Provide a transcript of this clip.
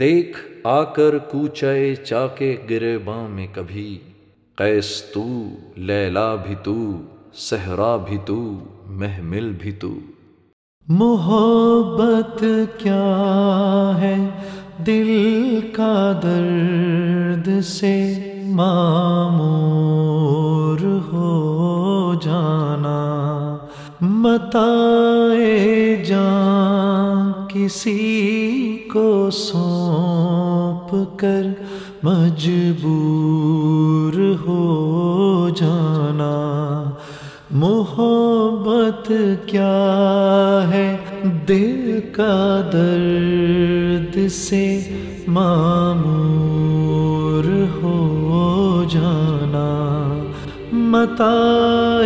دیکھ، آ کر کوچے چا کے گرے باں میں کبھی۔ قیس تو، لیلا بھی تو، صحرا بھی تو، محمل بھی تو۔ محبت کیا ہے دل کا درد سے؟ معمور ہو جانا۔ متا کسی کو سونپ کر مجبور ہو جانا۔ محبت کیا ہے دل کا درد سے معمور ہو جانا۔ متا